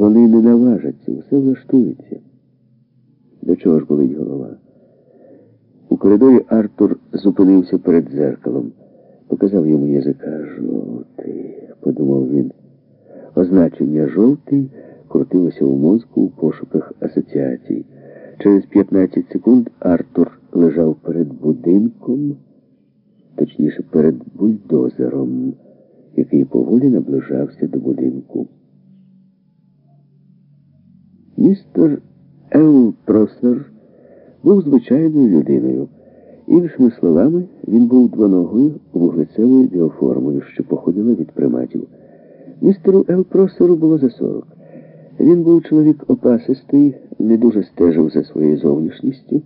Вони не наважаться, усе влаштується. До чого ж болить голова? У коридорі Артур зупинився перед дзеркалом. Показав йому язика жовтий, подумав він. Означення жовтий крутилося у мозку у пошуках асоціацій. Через 15 секунд Артур лежав перед будинком, точніше, перед бульдозером, який поволі наближався до будинку. Містер Ел Просер був звичайною людиною. Іншими словами, він був двоногою вуглецевою біоформою, що походила від приматів. Містеру Ел Просеру було за сорок. Він був чоловік опасистий, не дуже стежив за своєю зовнішністю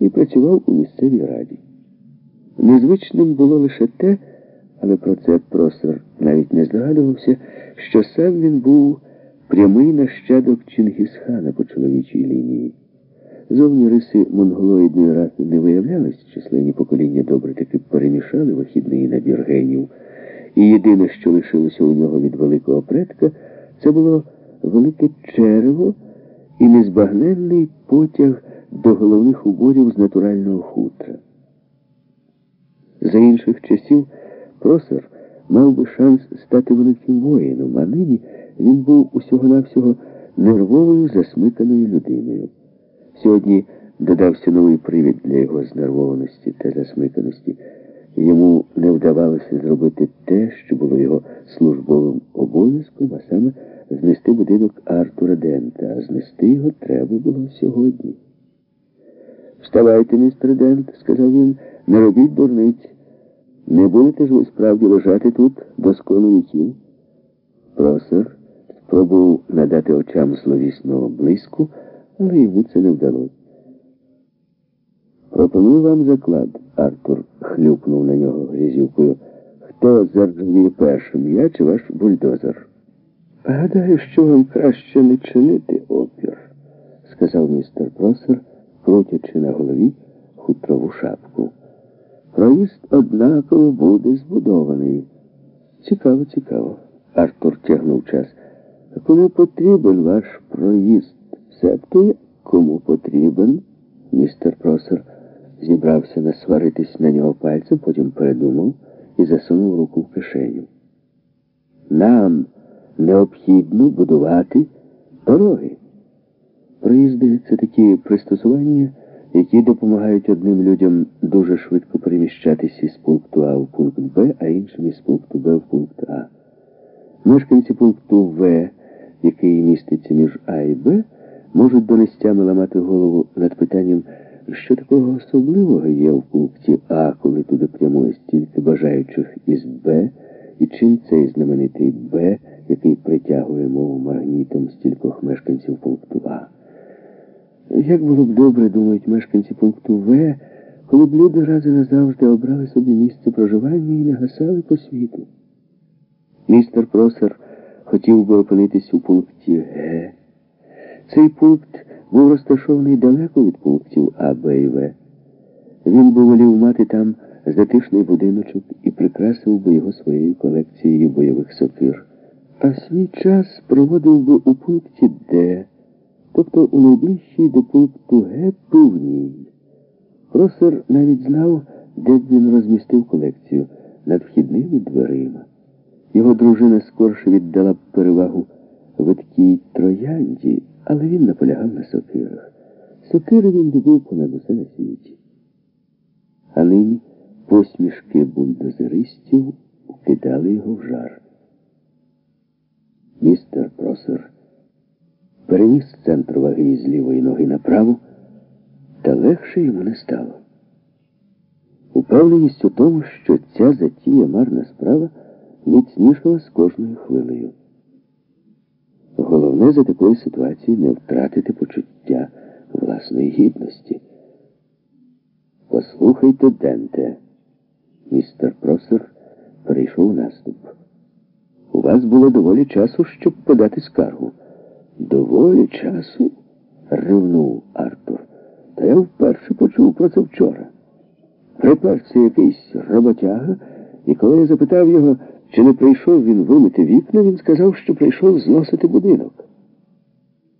і працював у місцевій раді. Незвичним було лише те, але про це Просер навіть не здогадувався, що сам він був прямий нащадок Чингісхана по чоловічій лінії. Зовні риси монголоїдної раси не виявлялись, численні покоління добре таки перемішали вихідний набір генів. І єдине, що лишилося у нього від великого предка, це було велике черево і незбагненний потяг до головних уборів з натурального хутра. За інших часів просер мав би шанс стати великим воїном, а нині він був усього-навсього нервовою засмиканою людиною. Сьогодні додався новий привід для його знервованості та засмиканості. Йому не вдавалося зробити те, що було його службовим обов'язком, а саме знести будинок Артура Дента, а знести його треба було сьогодні. Вставайте, містер Дент, сказав він, не робіть дурниць. Не будете ж ви справді лежати тут до скону віків? Просер спробував надати очам зловісного блиску, але йому це не вдалося. Пропоную вам заклад, Артур хлюпнув на нього грізюкою. Хто заржавіє першим, я чи ваш бульдозер? Гадаю, що вам краще не чинити опір, сказав містер Просер, крутячи на голові хутрову шапку. Проїзд однаково буде збудований. Цікаво, цікаво. Артур тягнув час. Кому потрібен ваш проїзд? Себто кому потрібен? Містер Просер зібрався насваритись на нього пальцем, потім передумав і засунув руку в кишеню. Нам необхідно будувати дороги. Проїзди це такі пристосування, які допомагають одним людям дуже швидко переміщатися з пункту А в пункт Б, а іншим із пункту Б в пункт А. Мешканці пункту В, який міститься між А і Б, можуть донестями ламати голову над питанням, що такого особливого є в пункті А, коли туди прямує стільки бажаючих із Б, і чим цей знаменитий Б, який притягує мову магнітом стількох мешканців пункту А. Як було б добре, думають мешканці пункту В, коли б люди рази назавжди обрали собі місце проживання і не гасали по світу. Містер Просер хотів би опинитись у пункті Г. Цей пункт був розташований далеко від пунктів А, Б і В. Він би волів мати там затишний будиночок і прикрасив би його своєю колекцією бойових сокир. А свій час проводив би у пункті Д, тобто у найближчій до пункту Г пивній. Просер навіть знав, де б він розмістив колекцію над вхідними дверима. Його дружина скорше віддала б перевагу видкій троянді, але він наполягав на сокирах. Сокири він любив понад усе на світі. А нині посмішки бульдозеристів кидали його в жар. Містер Просер переніс центр ваги з лівої ноги направо, та легше йому не стало. Упевненість у тому, що ця затія марна справа міцнішала з кожною хвилею. Головне за такої ситуації не втратити почуття власної гідності. Послухайте, Денте, містер Просер перейшов наступ. У вас було доволі часу, щоб подати скаргу. Доволі часу? ревнув Артур. Та я вперше почув про це вчора. Приперся якийсь роботяга, і коли я запитав його, чи не прийшов він вимити вікна, він сказав, що прийшов зносити будинок.